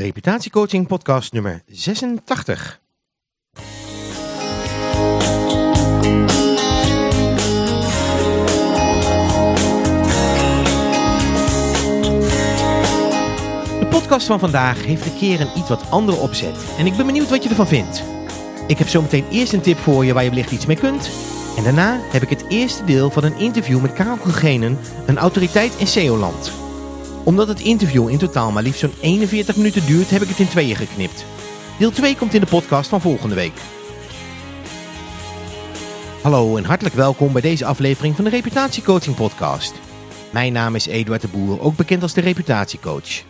Reputatiecoaching podcast nummer 86. De podcast van vandaag heeft een keer een iets wat andere opzet en ik ben benieuwd wat je ervan vindt. Ik heb zometeen eerst een tip voor je waar je wellicht iets mee kunt. En daarna heb ik het eerste deel van een interview met Karel Gegenen, een autoriteit in SEO-land. Omdat het interview in totaal maar liefst zo'n 41 minuten duurt, heb ik het in tweeën geknipt. Deel 2 komt in de podcast van volgende week. Hallo en hartelijk welkom bij deze aflevering van de Reputatiecoaching Podcast. Mijn naam is Eduard de Boer, ook bekend als de Reputatiecoach.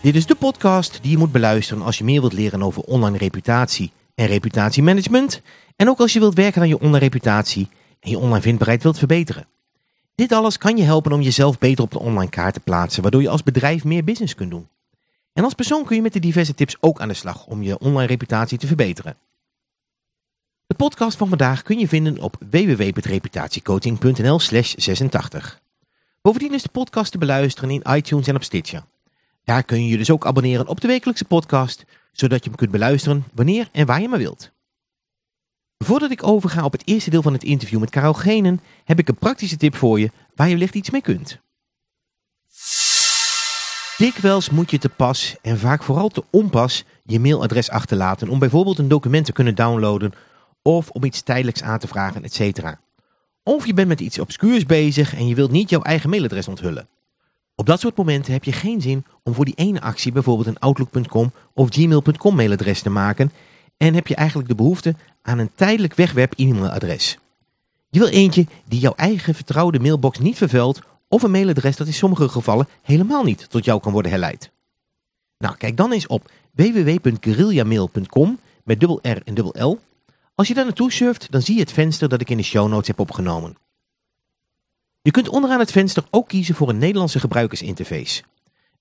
Dit is de podcast die je moet beluisteren als je meer wilt leren over online reputatie en reputatiemanagement. En ook als je wilt werken aan je online reputatie en je online vindbaarheid wilt verbeteren. Dit alles kan je helpen om jezelf beter op de online kaart te plaatsen, waardoor je als bedrijf meer business kunt doen. En als persoon kun je met de diverse tips ook aan de slag om je online reputatie te verbeteren. De podcast van vandaag kun je vinden op www.reputatiecoaching.nl slash 86. Bovendien is de podcast te beluisteren in iTunes en op Stitcher. Daar kun je je dus ook abonneren op de wekelijkse podcast, zodat je hem kunt beluisteren wanneer en waar je maar wilt. Voordat ik overga op het eerste deel van het interview met Karel Genen, heb ik een praktische tip voor je waar je wellicht iets mee kunt. Dikwijls moet je te pas en vaak vooral te onpas je mailadres achterlaten om bijvoorbeeld een document te kunnen downloaden of om iets tijdelijks aan te vragen, etc. Of je bent met iets obscuurs bezig en je wilt niet jouw eigen mailadres onthullen. Op dat soort momenten heb je geen zin om voor die ene actie bijvoorbeeld een outlook.com of gmail.com mailadres te maken en heb je eigenlijk de behoefte aan een tijdelijk wegwerp e-mailadres. Je wil eentje die jouw eigen vertrouwde mailbox niet vervuilt of een mailadres dat in sommige gevallen helemaal niet tot jou kan worden herleid. Nou, kijk dan eens op www.guerrillamail.com met dubbel R en dubbel L. Als je daar naartoe surft, dan zie je het venster dat ik in de show notes heb opgenomen. Je kunt onderaan het venster ook kiezen voor een Nederlandse gebruikersinterface.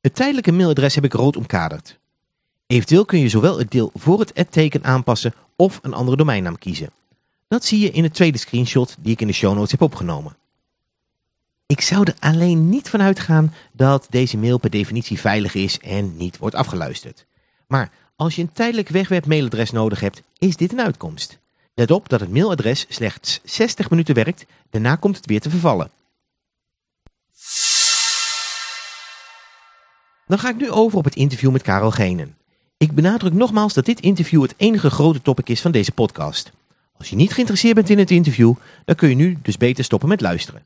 Het tijdelijke mailadres heb ik rood omkaderd. Eventueel kun je zowel het deel voor het ad-teken aanpassen of een andere domeinnaam kiezen. Dat zie je in de tweede screenshot die ik in de show notes heb opgenomen. Ik zou er alleen niet van uitgaan dat deze mail per definitie veilig is en niet wordt afgeluisterd. Maar als je een tijdelijk wegwerp mailadres nodig hebt, is dit een uitkomst. Let op dat het mailadres slechts 60 minuten werkt, daarna komt het weer te vervallen. Dan ga ik nu over op het interview met Karel Genen. Ik benadruk nogmaals dat dit interview het enige grote topic is van deze podcast. Als je niet geïnteresseerd bent in het interview, dan kun je nu dus beter stoppen met luisteren.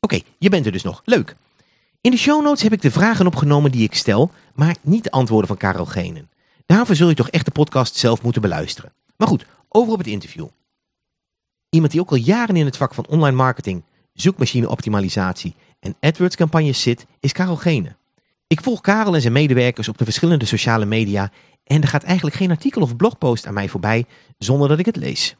Oké, je bent er dus nog. Leuk. In de show notes heb ik de vragen opgenomen die ik stel, maar niet de antwoorden van Karel Genen. Daarvoor zul je toch echt de podcast zelf moeten beluisteren. Maar goed, over op het interview. Iemand die ook al jaren in het vak van online marketing, zoekmachine-optimalisatie en AdWords campagnes zit, is Karel Genen. Ik volg Karel en zijn medewerkers op de verschillende sociale media en er gaat eigenlijk geen artikel of blogpost aan mij voorbij zonder dat ik het lees.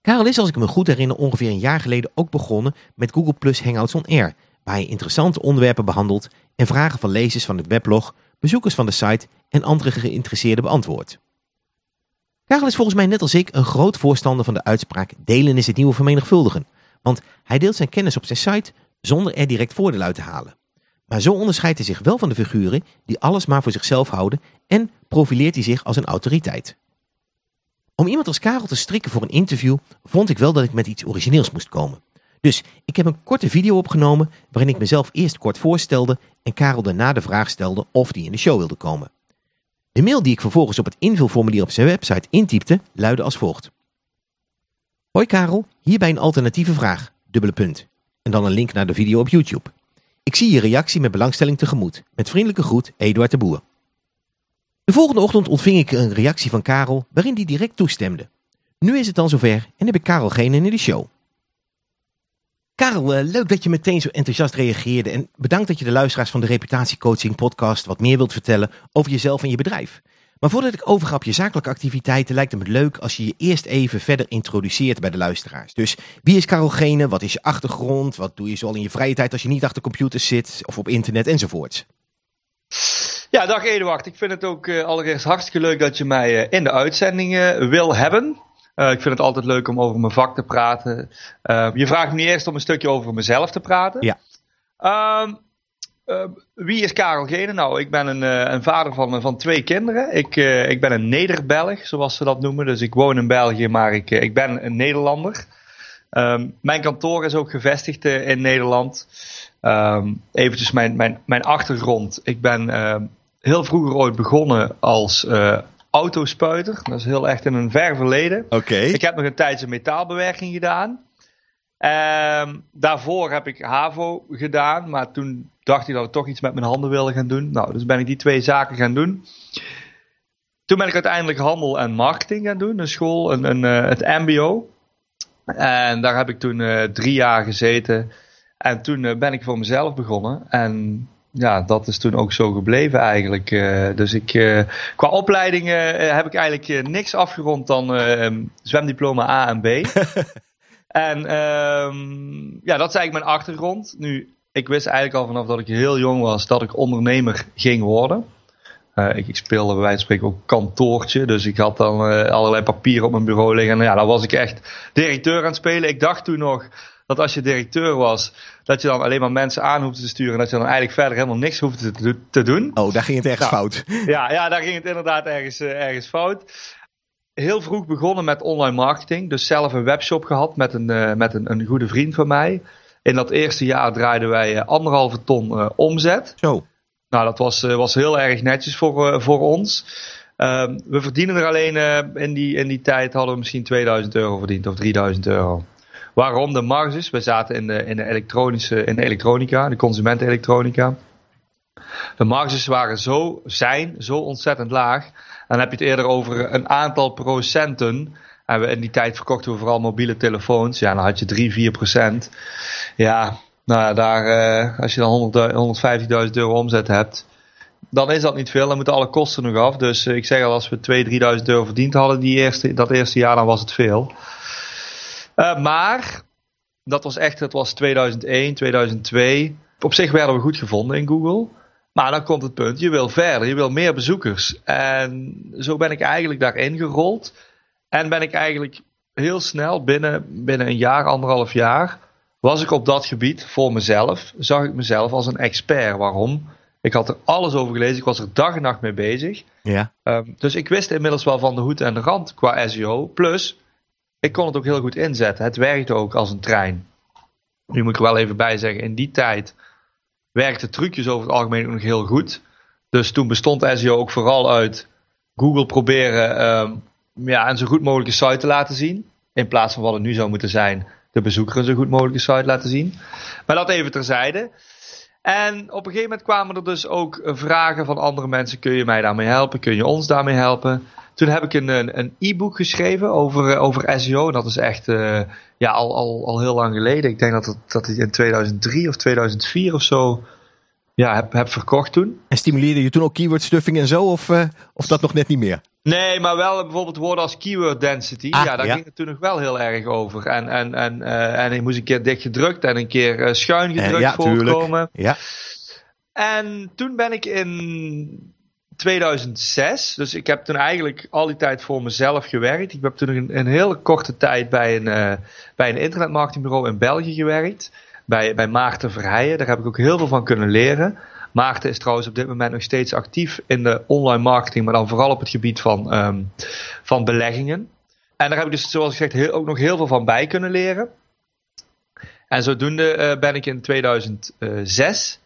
Karel is, als ik me goed herinner, ongeveer een jaar geleden ook begonnen met Google Plus Hangouts on Air, waar hij interessante onderwerpen behandelt en vragen van lezers van het weblog, bezoekers van de site en andere geïnteresseerden beantwoordt. Karel is volgens mij net als ik een groot voorstander van de uitspraak delen is het nieuwe vermenigvuldigen, want hij deelt zijn kennis op zijn site zonder er direct voordeel uit te halen. Maar zo onderscheidt hij zich wel van de figuren die alles maar voor zichzelf houden en profileert hij zich als een autoriteit. Om iemand als Karel te strikken voor een interview vond ik wel dat ik met iets origineels moest komen. Dus ik heb een korte video opgenomen waarin ik mezelf eerst kort voorstelde en Karel daarna de vraag stelde of die in de show wilde komen. De mail die ik vervolgens op het invulformulier op zijn website intypte luidde als volgt. Hoi Karel, hierbij een alternatieve vraag, dubbele punt. En dan een link naar de video op YouTube. Ik zie je reactie met belangstelling tegemoet. Met vriendelijke groet, Eduard de Boer. De volgende ochtend ontving ik een reactie van Karel waarin die direct toestemde. Nu is het dan zover en heb ik Karel Genen in de show. Karel, eh, leuk dat je meteen zo enthousiast reageerde en bedankt dat je de luisteraars van de Reputatiecoaching podcast wat meer wilt vertellen over jezelf en je bedrijf. Maar voordat ik overga op je zakelijke activiteiten, lijkt het me leuk als je je eerst even verder introduceert bij de luisteraars. Dus wie is Karel Gene? Wat is je achtergrond? Wat doe je zoal in je vrije tijd als je niet achter computers zit of op internet enzovoorts? Ja, dag Eduard. Ik vind het ook uh, allereerst hartstikke leuk dat je mij uh, in de uitzending uh, wil hebben. ik vind het altijd leuk om over mijn vak te praten. je vraagt me eerst om een stukje over mezelf te praten. Ja. Ehm, Uh, wie is Karel Gene? Nou, ik ben een, uh, een vader van, van twee kinderen. Ik, uh, ik ben een Neder-Belg, zoals ze dat noemen. Dus ik woon in België, maar ik, ik ben een Nederlander. Um, mijn kantoor is ook gevestigd in Nederland. Um, eventjes mijn, mijn, mijn achtergrond. Ik ben ehm, heel vroeger ooit begonnen als autospuiter. Dat is heel echt in een ver verleden. Oké. Ik heb nog een tijdje metaalbewerking gedaan. Um, daarvoor heb ik HAVO gedaan, maar toen dacht ik dat ik toch iets met mijn handen wilde gaan doen. Nou, dus ben ik die twee zaken gaan doen. Toen ben ik uiteindelijk handel en marketing gaan doen, een school, een, een, uh, het MBO. En daar heb ik toen uh, drie jaar gezeten. En toen uh, ben ik voor mezelf begonnen. En ja, dat is toen ook zo gebleven eigenlijk. dus ik, qua opleiding heb ik eigenlijk niks afgerond dan zwemdiploma A en B. En um, ja, dat is eigenlijk mijn achtergrond. Nu, ik wist eigenlijk al vanaf dat ik heel jong was dat ik ondernemer ging worden. Uh, ik, ik, speelde bij wijze van spreken ook kantoortje. Dus ik had dan uh, allerlei papieren op mijn bureau liggen. En ja, dan was ik echt directeur aan het spelen. Ik dacht toen nog dat als je directeur was, dat je dan alleen maar mensen aan hoefde te sturen. En dat je dan eigenlijk verder helemaal niks hoefde te, te doen. Oh, daar ging het ergens nou, fout. Ja, ja, daar ging het inderdaad ergens, uh, ergens fout heel vroeg begonnen met online marketing. Dus zelf een webshop gehad met een, uh, met een, een goede vriend van mij. In dat eerste jaar draaiden wij uh, anderhalve ton uh, omzet. Zo. Nou, dat was, was heel erg netjes voor, voor ons. Ehm, we verdienen er alleen in, die, in die tijd hadden we misschien 2000 euro verdiend of 3000 euro. Waarom de marges? We zaten in de, in de elektronische, in de elektronica, de consumentenelektronica. De marges waren zo, zijn zo ontzettend laag dan heb je het eerder over een aantal procenten. En we, in die tijd verkochten we vooral mobiele telefoons. Ja, dan had je 3, 4 procent. Ja, nou daar, uh, als je dan 150.000 euro omzet hebt, dan is dat niet veel. Dan moeten alle kosten nog af. Dus uh, ik zeg al, als we 2.000, 3.000 euro verdiend hadden die eerste, dat eerste jaar, dan was het veel. Maar, dat was echt, het was 2001, 2002. Op zich werden we goed gevonden in Google. Maar dan komt het punt, je wil verder, je wil meer bezoekers. En zo ben ik eigenlijk daarin gerold. En ben ik eigenlijk heel snel, binnen, binnen een jaar, anderhalf jaar, was ik op dat gebied voor mezelf. Zag ik mezelf als een expert. Waarom? Ik had er alles over gelezen, ik was er dag en nacht mee bezig. Ja. Um, dus ik wist inmiddels wel van de hoed en de rand qua SEO. Plus, ik kon het ook heel goed inzetten. Het werkte ook als een trein. Nu moet ik er wel even bij zeggen, in die tijd werkte trucjes over het algemeen ook nog heel goed. Dus toen bestond SEO ook vooral uit Google proberen um, ja, een zo goed mogelijke site te laten zien. In plaats van wat het nu zou moeten zijn, de bezoeker een zo goed mogelijke site laten zien. Maar dat even terzijde. En op een gegeven moment kwamen er dus ook vragen van andere mensen: kun je mij daarmee helpen? Kun je ons daarmee helpen? Toen heb ik een, een e-book geschreven over, eh, over SEO. Dat is echt uh, ja, al, al, al heel lang geleden. Ik denk dat het, dat het in 2003 of 2004 of zo ja, heb, heb verkocht toen. En stimuleerde je toen ook keyword stuffing en zo? Of, uh, of dat nog net niet meer? Nee, maar wel bijvoorbeeld woorden als keyword density. Ah, ja, daar ging het toen nog wel heel erg over. En, en, en, uh, en ik moest een keer dicht gedrukt en een keer schuin gedrukt ja, voorkomen. Ja. En toen ben ik in 2006. Dus ik heb toen eigenlijk al die tijd voor mezelf gewerkt. Ik heb toen een, een hele korte tijd bij een, uh, bij een internetmarketingbureau in België gewerkt. Bij, bij Maarten Verheijen. Daar heb ik ook heel veel van kunnen leren. Maarten is trouwens op dit moment nog steeds actief in de online marketing, maar dan vooral op het gebied van, um, van beleggingen. En daar heb ik dus, zoals gezegd, heel, ook nog heel veel van bij kunnen leren. En zodoende uh, ben ik in 2006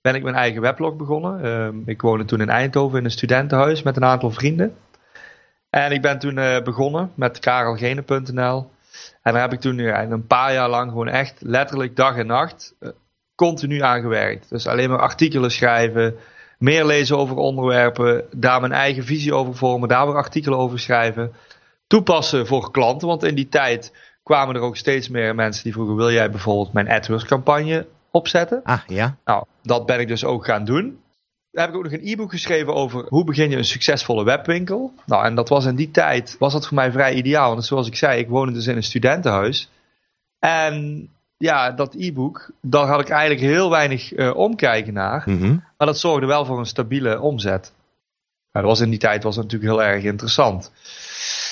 ben ik mijn eigen weblog begonnen. Um, ik woonde toen in Eindhoven in een studentenhuis met een aantal vrienden. En ik ben toen uh, begonnen met karelgene.nl. En daar heb ik toen uh, een paar jaar lang gewoon echt letterlijk dag en nacht uh, continu aan gewerkt. Dus alleen maar artikelen schrijven, meer lezen over onderwerpen, daar mijn eigen visie over vormen, daar weer artikelen over schrijven. Toepassen voor klanten, want in die tijd kwamen er ook steeds meer mensen die vroegen: wil jij bijvoorbeeld mijn AdWords campagne opzetten. Ah, ja. Nou, dat ben ik dus ook gaan doen. Daar heb ik ook nog een e-book geschreven over hoe begin je een succesvolle webwinkel. Nou, en dat was in die tijd, was dat voor mij vrij ideaal. Want zoals ik zei, ik woonde dus in een studentenhuis. En ja, dat e-book, daar had ik eigenlijk heel weinig uh, omkijken naar. Mm -hmm. Maar dat zorgde wel voor een stabiele omzet. Nou, dat was in die tijd was natuurlijk heel erg interessant.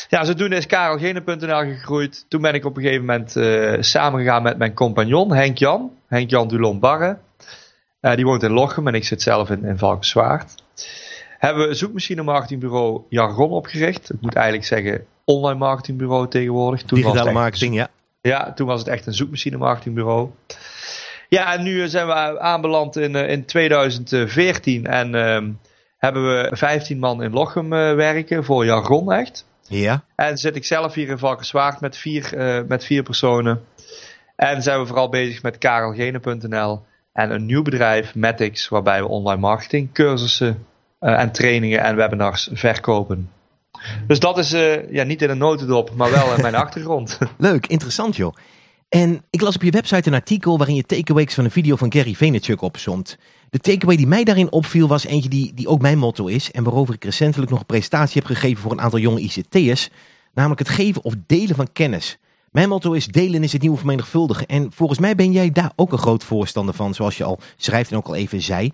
Ja, zodoende is karelgene.nl gegroeid. Toen ben ik op een gegeven moment uh, samengegaan met mijn compagnon Henk Jan. Henk Jan Dulon Barre. die woont in Lochem en ik zit zelf in, in Valkenswaard. Hebben we een zoekmachine marketingbureau Jargon opgericht. Ik moet eigenlijk zeggen online marketingbureau tegenwoordig. Toen Digitale was marketing, ja. Ja, toen was het echt een zoekmachine marketingbureau. Ja, en nu zijn we aanbeland in, in 2014 en ehm, hebben we 15 man in Lochem werken voor Jargon echt. Ja. En zit ik zelf hier in Valkenswaard met vier, uh, met vier personen. En zijn we vooral bezig met karelgene.nl en een nieuw bedrijf, Matix, waarbij we online marketing cursussen uh, en trainingen en webinars verkopen. Dus dat is uh, ja, niet in een notendop, maar wel in mijn achtergrond. Leuk, interessant joh. En ik las op je website een artikel waarin je takeaways van een video van Gary Vaynerchuk opzomt. De takeaway die mij daarin opviel was eentje die, die ook mijn motto is. En waarover ik recentelijk nog een presentatie heb gegeven voor een aantal jonge ICT'ers. Namelijk het geven of delen van kennis. Mijn motto is delen is het nieuwe vermenigvuldigen. En volgens mij ben jij daar ook een groot voorstander van. Zoals je al schrijft en ook al even zei.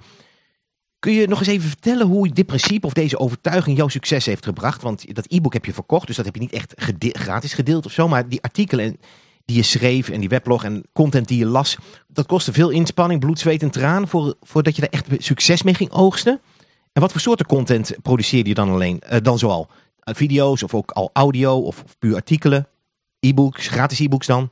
Kun je nog eens even vertellen hoe dit principe of deze overtuiging jouw succes heeft gebracht? Want dat e-book heb je verkocht, dus dat heb je niet echt gratis gedeeld of zo. Maar die artikelen die je schreef en die weblog en content die je las, dat kostte veel inspanning, bloed, zweet en traan voor, voordat je daar echt succes mee ging oogsten. En wat voor soorten content produceerde je dan alleen, uh, dan zoal? Uh, video's of ook al audio of, of puur artikelen, e-books, gratis e-books dan?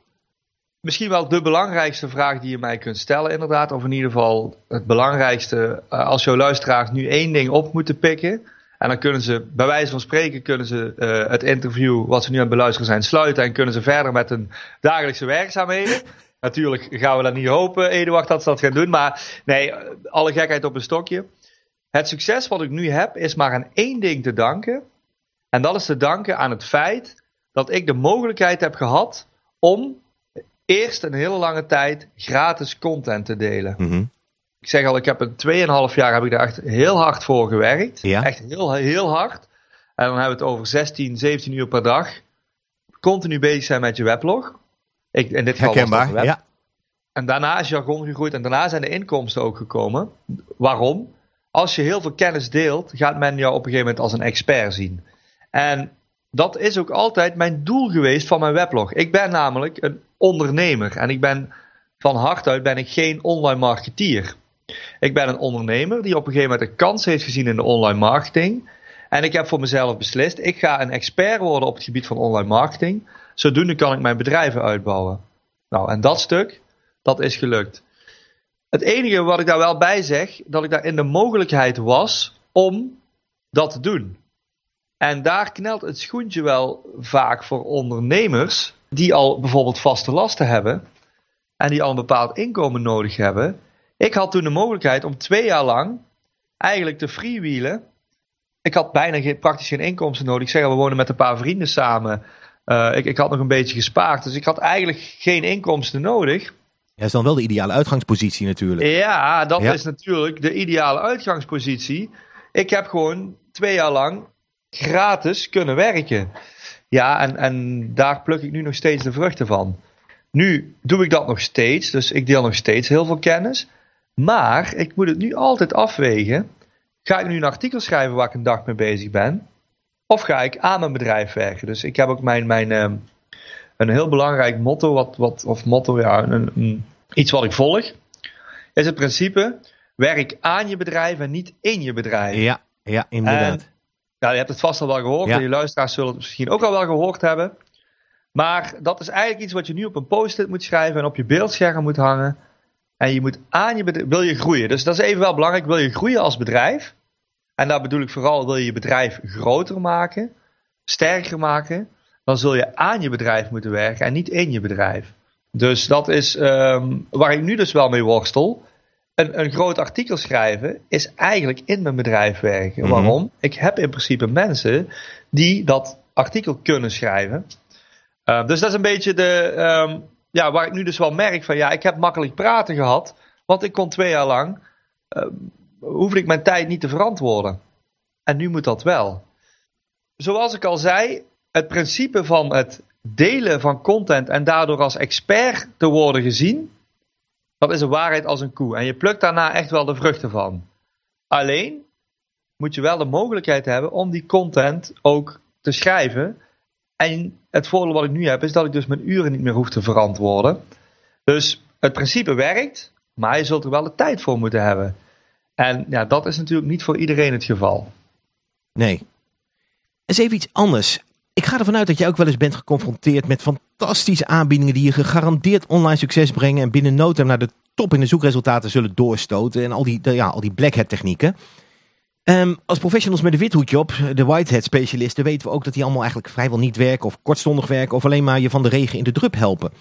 Misschien wel de belangrijkste vraag die je mij kunt stellen, inderdaad. Of in ieder geval het belangrijkste. Uh, als jouw luisteraars nu één ding op moeten pikken. En dan kunnen ze, bij wijze van spreken, kunnen ze uh, het interview wat ze nu aan het beluisteren zijn sluiten. En kunnen ze verder met hun dagelijkse werkzaamheden. Natuurlijk gaan we dat niet hopen, Eduard, dat ze dat gaan doen. Maar nee, alle gekheid op een stokje. Het succes wat ik nu heb, is maar aan één ding te danken. En dat is te danken aan het feit dat ik de mogelijkheid heb gehad om eerst een hele lange tijd gratis content te delen. Mm -hmm. Ik zeg al, ik heb een 2,5 jaar heb ik daar echt heel hard voor gewerkt. Ja. Echt heel, heel hard. En dan hebben we het over 16, 17 uur per dag. Continu bezig zijn met je weblog. Ik, in dit geval Herkenbaar, web. ja. En daarna is jargon gegroeid en daarna zijn de inkomsten ook gekomen. Waarom? Als je heel veel kennis deelt, gaat men jou op een gegeven moment als een expert zien. En dat is ook altijd mijn doel geweest van mijn weblog. Ik ben namelijk een ondernemer en ik ben van hart uit ben ik geen online marketeer. Ik ben een ondernemer die op een gegeven moment een kans heeft gezien in de online marketing. En ik heb voor mezelf beslist, ik ga een expert worden op het gebied van online marketing. Zodoende kan ik mijn bedrijven uitbouwen. Nou, en dat stuk, dat is gelukt. Het enige wat ik daar wel bij zeg, dat ik daar in de mogelijkheid was om dat te doen. En daar knelt het schoentje wel vaak voor ondernemers die al bijvoorbeeld vaste lasten hebben en die al een bepaald inkomen nodig hebben. Ik had toen de mogelijkheid om twee jaar lang eigenlijk te freewheelen. Ik had bijna geen, praktisch geen inkomsten nodig. Ik zeg we wonen met een paar vrienden samen. Uh, ik, ik had nog een beetje gespaard. Dus ik had eigenlijk geen inkomsten nodig. Ja, is dan wel de ideale uitgangspositie natuurlijk. Ja, dat ja. is natuurlijk de ideale uitgangspositie. Ik heb gewoon twee jaar lang gratis kunnen werken. Ja, en, en daar pluk ik nu nog steeds de vruchten van. Nu doe ik dat nog steeds, dus ik deel nog steeds heel veel kennis. Maar ik moet het nu altijd afwegen. Ga ik nu een artikel schrijven waar ik een dag mee bezig ben? Of ga ik aan mijn bedrijf werken? Dus ik heb ook mijn, mijn uh, een heel belangrijk motto, wat, wat, of motto, ja, een, een, iets wat ik volg. Is het principe, werk aan je bedrijf en niet in je bedrijf. Ja, ja inderdaad. En, ja, je hebt het vast al wel gehoord. Ja. En je luisteraars zullen het misschien ook al wel gehoord hebben. Maar dat is eigenlijk iets wat je nu op een post-it moet schrijven en op je beeldscherm moet hangen. En je moet aan je bedrijf, wil je groeien. Dus dat is even wel belangrijk. Wil je groeien als bedrijf? En daar bedoel ik vooral, wil je je bedrijf groter maken, sterker maken, dan zul je aan je bedrijf moeten werken en niet in je bedrijf. Dus dat is um, waar ik nu dus wel mee worstel. Een, een groot artikel schrijven is eigenlijk in mijn bedrijf werken. Mhm. Waarom? Ik heb in principe mensen die dat artikel kunnen schrijven. Uh, dus dat is een beetje de, um, ja, waar ik nu dus wel merk van ja, ik heb makkelijk praten gehad. Want ik kon twee jaar lang, uh, hoefde ik mijn tijd niet te verantwoorden. En nu moet dat wel. Zoals ik al zei, het principe van het delen van content en daardoor als expert te worden gezien, dat is een waarheid als een koe. En je plukt daarna echt wel de vruchten van. Alleen moet je wel de mogelijkheid hebben om die content ook te schrijven. En het voordeel wat ik nu heb, is dat ik dus mijn uren niet meer hoef te verantwoorden. Dus het principe werkt. Maar je zult er wel de tijd voor moeten hebben. En ja, dat is natuurlijk niet voor iedereen het geval. Nee. Eens even iets anders. Ik ga ervan uit dat jij ook wel eens bent geconfronteerd met fantastische aanbiedingen die je gegarandeerd online succes brengen en binnen no naar de top in de zoekresultaten zullen doorstoten en al die, ja, al die black hat technieken. Ehm, als professionals met een withoedje op, de whitehead specialisten, weten we ook dat die allemaal eigenlijk vrijwel niet werken of kortstondig werken of alleen maar je van de regen in de drup helpen.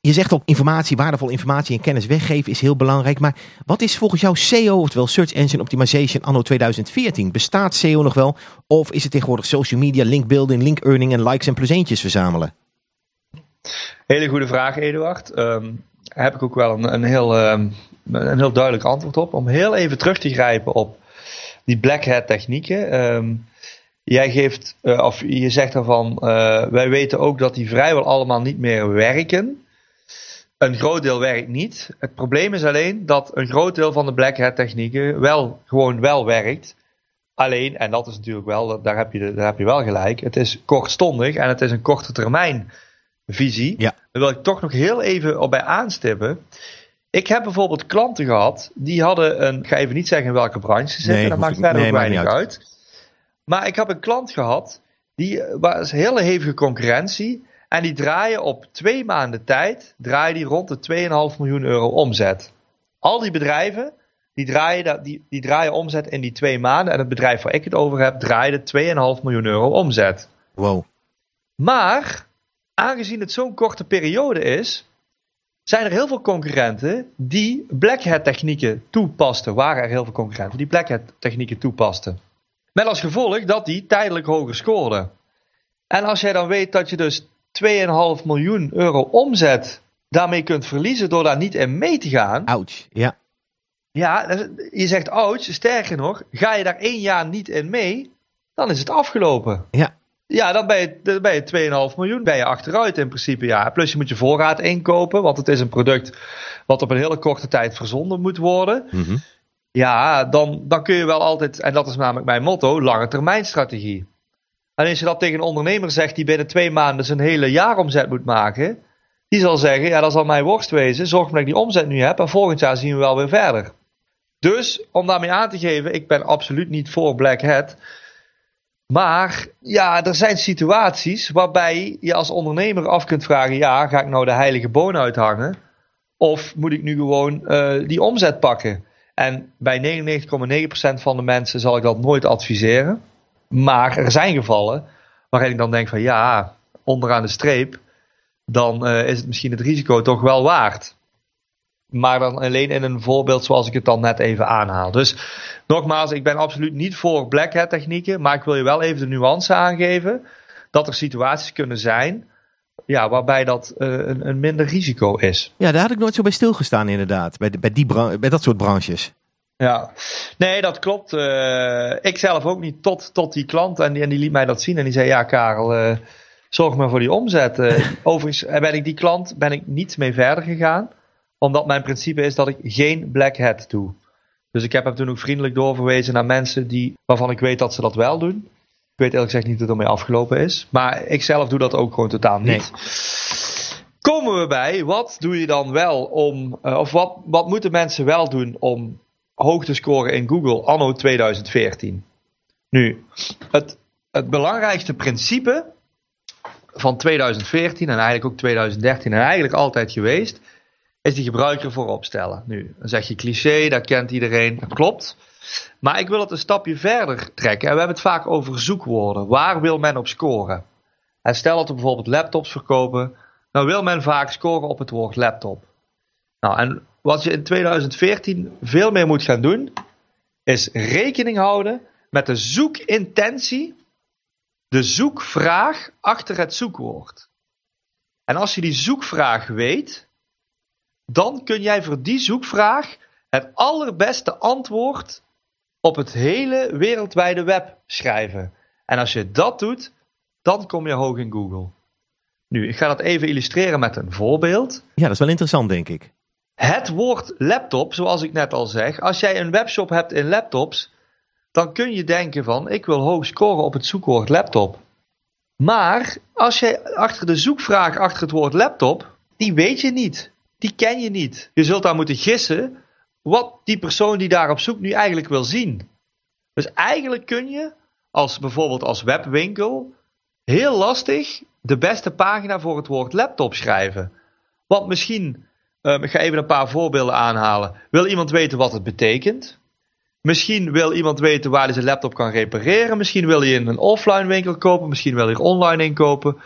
Je zegt ook informatie, waardevolle informatie en kennis weggeven is heel belangrijk. Maar wat is volgens jou SEO, oftewel Search Engine Optimization, anno 2014? Bestaat SEO nog wel? Of is het tegenwoordig social media, link building, link earning en likes en pluseentjes verzamelen? Hele goede vraag, Eduard. Um, heb ik ook wel een, een heel, um, een heel duidelijk antwoord op. Om heel even terug te grijpen op die black hat technieken. Um, jij geeft, uh, of je zegt ervan, uh, wij weten ook dat die vrijwel allemaal niet meer werken. Een groot deel werkt niet. Het probleem is alleen dat een groot deel van de black hat technieken wel gewoon wel werkt. Alleen, en dat is natuurlijk wel, daar heb je, daar heb je wel gelijk, het is kortstondig en het is een korte termijn visie. Ja. Daar wil ik toch nog heel even op bij aanstippen. Ik heb bijvoorbeeld klanten gehad, die hadden een, ik ga even niet zeggen in welke branche ze zitten, Nee, dat maakt verder Nee, ook weinig niet uit. Maar ik heb een klant gehad, die eh, was hele hevige concurrentie. En die draaien op twee maanden tijd, draaien die rond de 2,5 miljoen euro omzet. Al die bedrijven, die draaien, die, die draaien omzet in die twee maanden. En het bedrijf waar ik het over heb, draaide 2,5 miljoen euro omzet. Wow. Maar, aangezien het zo'n korte periode is, zijn er heel veel concurrenten die black hat technieken toepasten. Waren er heel veel concurrenten die black hat technieken toepasten. Met als gevolg dat die tijdelijk hoger scoorden. En als jij dan weet dat je dus 2,5 miljoen euro omzet daarmee kunt verliezen door daar niet in mee te gaan. Ouch. Ja. Ja, je zegt ouch, sterker nog, ga je daar één jaar niet in mee, dan is het afgelopen. Ja. Ja, dan ben je, dan ben je 2,5 miljoen ben je achteruit in principe. Ja. Plus je moet je voorraad inkopen, want het is een product wat op een hele korte tijd verzonden moet worden. Mhm. Ja, dan, dan kun je wel altijd, en dat is namelijk mijn motto, lange termijn strategie. En als je dat tegen een ondernemer zegt die binnen twee maanden zijn hele jaaromzet moet maken, die zal zeggen, ja dat zal mijn worst wezen, zorg maar dat ik die omzet nu heb en volgend jaar zien we wel weer verder. Dus, om daarmee aan te geven, ik ben absoluut niet voor Black Hat. Maar ja, er zijn situaties waarbij je als ondernemer af kunt vragen: ja, ga ik nou de heilige boon uithangen? Of moet ik nu gewoon eh, die omzet pakken? En bij 99,9% van de mensen zal ik dat nooit adviseren. Maar er zijn gevallen waarin ik dan denk van ja, onderaan de streep, dan eh, is het misschien het risico toch wel waard. Maar dan alleen in een voorbeeld zoals ik het dan net even aanhaal. Dus nogmaals, ik ben absoluut niet voor black hat technieken. Maar ik wil je wel even de nuance aangeven. Dat er situaties kunnen zijn ja, waarbij dat eh, een, een minder risico is. Ja, daar had ik nooit zo bij stilgestaan inderdaad. Bij, de- bij, die bij dat soort branches. Ja, nee, dat klopt. Eh, ik zelf ook niet tot, tot die klant. En die, en die liet mij dat zien. En die zei: Ja, Karel, eh, zorg maar voor die omzet. Overigens ben ik die klant ben ik niet mee verder gegaan. Omdat mijn principe is dat ik geen black hat doe. Dus ik heb hem toen ook vriendelijk doorverwezen naar mensen die, waarvan ik weet dat ze dat wel doen. Ik weet eerlijk gezegd niet hoe het ermee afgelopen is. Maar ik zelf doe dat ook gewoon totaal niet. Komen we bij, wat doe je dan wel om, eh, of wat, wat moeten mensen wel doen om hoog te scoren in Google anno 2014? Nu, het, het belangrijkste principe van 2014 en eigenlijk ook 2013 en eigenlijk altijd geweest, is die gebruiker voorop stellen. Nu, dan zeg je cliché, dat kent iedereen, dat klopt. Maar ik wil het een stapje verder trekken. En we hebben het vaak over zoekwoorden. Waar wil men op scoren? En stel dat we bijvoorbeeld laptops verkopen, dan wil men vaak scoren op het woord laptop. Nou, en wat je in 2014 veel meer moet gaan doen, is rekening houden met de zoekintentie, de zoekvraag achter het zoekwoord. En als je die zoekvraag weet, dan kun jij voor die zoekvraag het allerbeste antwoord op het hele wereldwijde web schrijven. En als je dat doet, dan kom je hoog in Google. Nu, ik ga dat even illustreren met een voorbeeld. Ja, dat is wel interessant, denk ik. Het woord laptop, zoals ik net al zeg, als jij een webshop hebt in laptops, dan kun je denken van ik wil hoog scoren op het zoekwoord laptop. Maar als jij achter de zoekvraag achter het woord laptop, die weet je niet. Die ken je niet. Je zult daar moeten gissen wat die persoon die daar op zoek nu eigenlijk wil zien. Dus eigenlijk kun je, als bijvoorbeeld als webwinkel, heel lastig de beste pagina voor het woord laptop schrijven. Want misschien, um, ik ga even een paar voorbeelden aanhalen. Wil iemand weten wat het betekent? Misschien wil iemand weten waar hij zijn laptop kan repareren. Misschien wil hij in een offline winkel kopen. Misschien wil hij er online inkopen.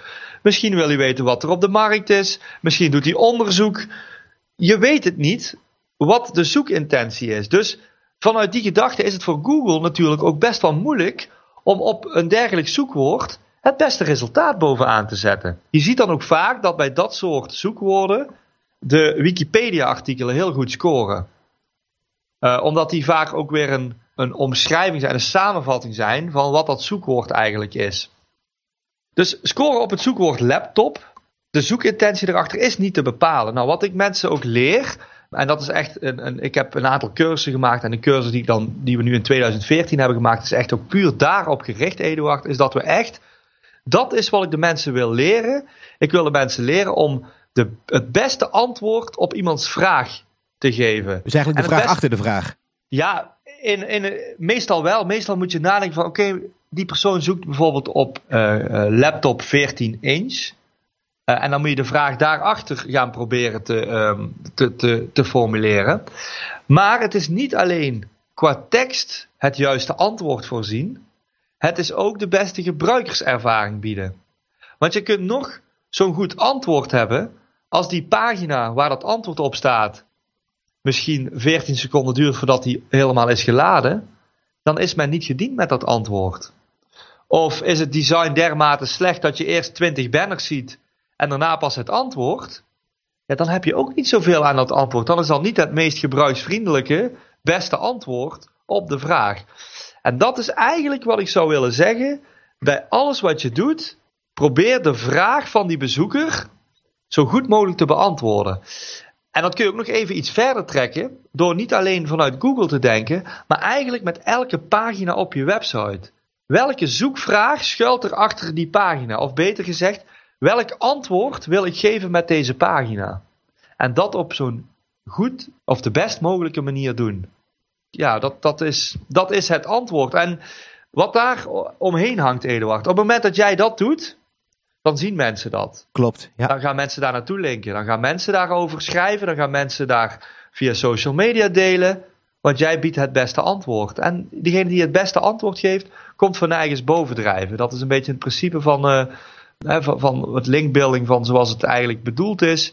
Misschien wil hij weten wat er op de markt is. Misschien doet hij onderzoek. Je weet het niet wat de zoekintentie is. Dus vanuit die gedachte is het voor Google natuurlijk ook best wel moeilijk om op een dergelijk zoekwoord het beste resultaat bovenaan te zetten. Je ziet dan ook vaak dat bij dat soort zoekwoorden de Wikipedia-artikelen heel goed scoren. Uh, omdat die vaak ook weer een, een omschrijving zijn, een samenvatting zijn van wat dat zoekwoord eigenlijk is. Dus scoren op het zoekwoord laptop, de zoekintentie erachter is niet te bepalen. Nou, wat ik mensen ook leer, en dat is echt een, een, ik heb een aantal cursussen gemaakt. En de cursus die, dan, die we nu in 2014 hebben gemaakt, is echt ook puur daarop gericht, Eduard. Is dat we echt, dat is wat ik de mensen wil leren. Ik wil de mensen leren om de, het beste antwoord op iemands vraag te geven. Dus eigenlijk de vraag achter de vraag. Ja, in, in, meestal wel. Meestal moet je nadenken van oké, die persoon zoekt bijvoorbeeld op uh, uh, laptop 14 inch. Uh, en dan moet je de vraag daarachter gaan proberen te, um, te, te, te formuleren. Maar het is niet alleen qua tekst het juiste antwoord voorzien. Het is ook de beste gebruikerservaring bieden. Want je kunt nog zo'n goed antwoord hebben als die pagina waar dat antwoord op staat misschien 14 seconden duurt voordat die helemaal is geladen, dan is men niet gediend met dat antwoord. Of is het design dermate slecht dat je eerst 20 banners ziet en daarna pas het antwoord? Ja, dan heb je ook niet zoveel aan dat antwoord. Dan is dat niet het meest gebruiksvriendelijke, beste antwoord op de vraag. En dat is eigenlijk wat ik zou willen zeggen. Bij alles wat je doet, probeer de vraag van die bezoeker zo goed mogelijk te beantwoorden. En dat kun je ook nog even iets verder trekken, door niet alleen vanuit Google te denken, maar eigenlijk met elke pagina op je website. Welke zoekvraag schuilt er achter die pagina? Of beter gezegd, welk antwoord wil ik geven met deze pagina? En dat op zo'n goed of de best mogelijke manier doen. Ja, dat, dat, is, dat is het antwoord. En wat daar omheen hangt, Eduard. Op het moment dat jij dat doet, dan zien mensen dat. Klopt. Ja. Dan gaan mensen daar naartoe linken. Dan gaan mensen daarover schrijven. Dan gaan mensen daar via social media delen. Want jij biedt het beste antwoord. En diegene die het beste antwoord geeft, komt van eigens bovendrijven. Dat is een beetje het principe van, uh, van, van het linkbuilding van zoals het eigenlijk bedoeld is.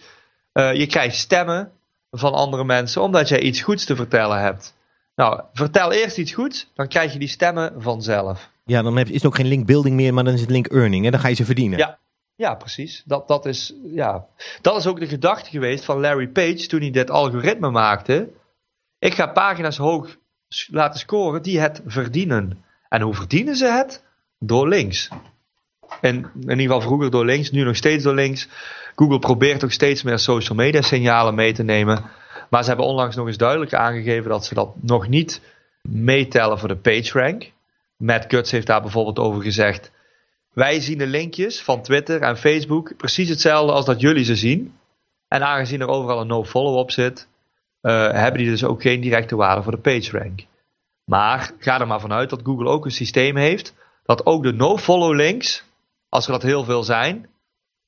Uh, je krijgt stemmen van andere mensen omdat jij iets goeds te vertellen hebt. Nou, vertel eerst iets goeds, dan krijg je die stemmen vanzelf. Ja, dan is het ook geen linkbuilding meer, maar dan is het link earning. En dan ga je ze verdienen. Ja, ja, precies. Dat, dat, is, ja. dat is ook de gedachte geweest van Larry Page toen hij dit algoritme maakte. Ik ga pagina's hoog laten scoren die het verdienen. En hoe verdienen ze het? Door links. En in ieder geval vroeger door links, nu nog steeds door links. Google probeert ook steeds meer social media signalen mee te nemen. Maar ze hebben onlangs nog eens duidelijk aangegeven dat ze dat nog niet meetellen voor de PageRank. Matt Guts heeft daar bijvoorbeeld over gezegd. Wij zien de linkjes van Twitter en Facebook precies hetzelfde als dat jullie ze zien. En aangezien er overal een no-follow op zit, uh, hebben die dus ook geen directe waarde voor de PageRank. Maar ga er maar vanuit dat Google ook een systeem heeft dat ook de no-follow links, als er dat heel veel zijn,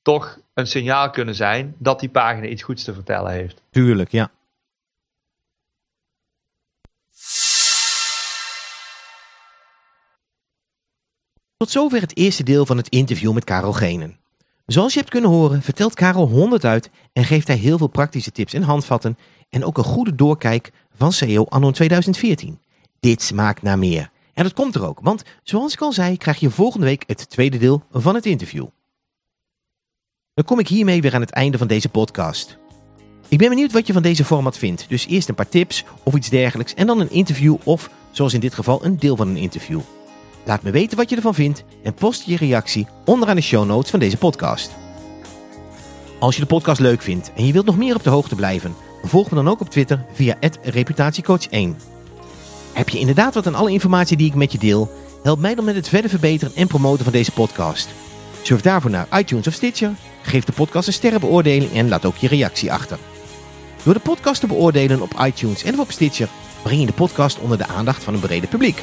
toch een signaal kunnen zijn dat die pagina iets goeds te vertellen heeft. Tuurlijk, ja. Tot zover het eerste deel van het interview met Karel Genen. Zoals je hebt kunnen horen vertelt Karel 100 uit en geeft hij heel veel praktische tips en handvatten en ook een goede doorkijk van SEO anno 2014. Dit smaakt naar meer. En dat komt er ook, want zoals ik al zei krijg je volgende week het tweede deel van het interview. Dan kom ik hiermee weer aan het einde van deze podcast. Ik ben benieuwd wat je van deze format vindt, dus eerst een paar tips of iets dergelijks en dan een interview of, zoals in dit geval, een deel van een interview. Laat me weten wat je ervan vindt en post je reactie onderaan de show notes van deze podcast. Als je de podcast leuk vindt en je wilt nog meer op de hoogte blijven, volg me dan ook op Twitter via reputatiecoach1. Heb je inderdaad wat aan alle informatie die ik met je deel? Help mij dan met het verder verbeteren en promoten van deze podcast. Surf daarvoor naar iTunes of Stitcher, geef de podcast een sterrenbeoordeling en laat ook je reactie achter. Door de podcast te beoordelen op iTunes en op Stitcher breng je de podcast onder de aandacht van een brede publiek.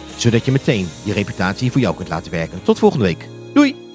zodat je meteen je reputatie voor jou kunt laten werken. Tot volgende week. Doei!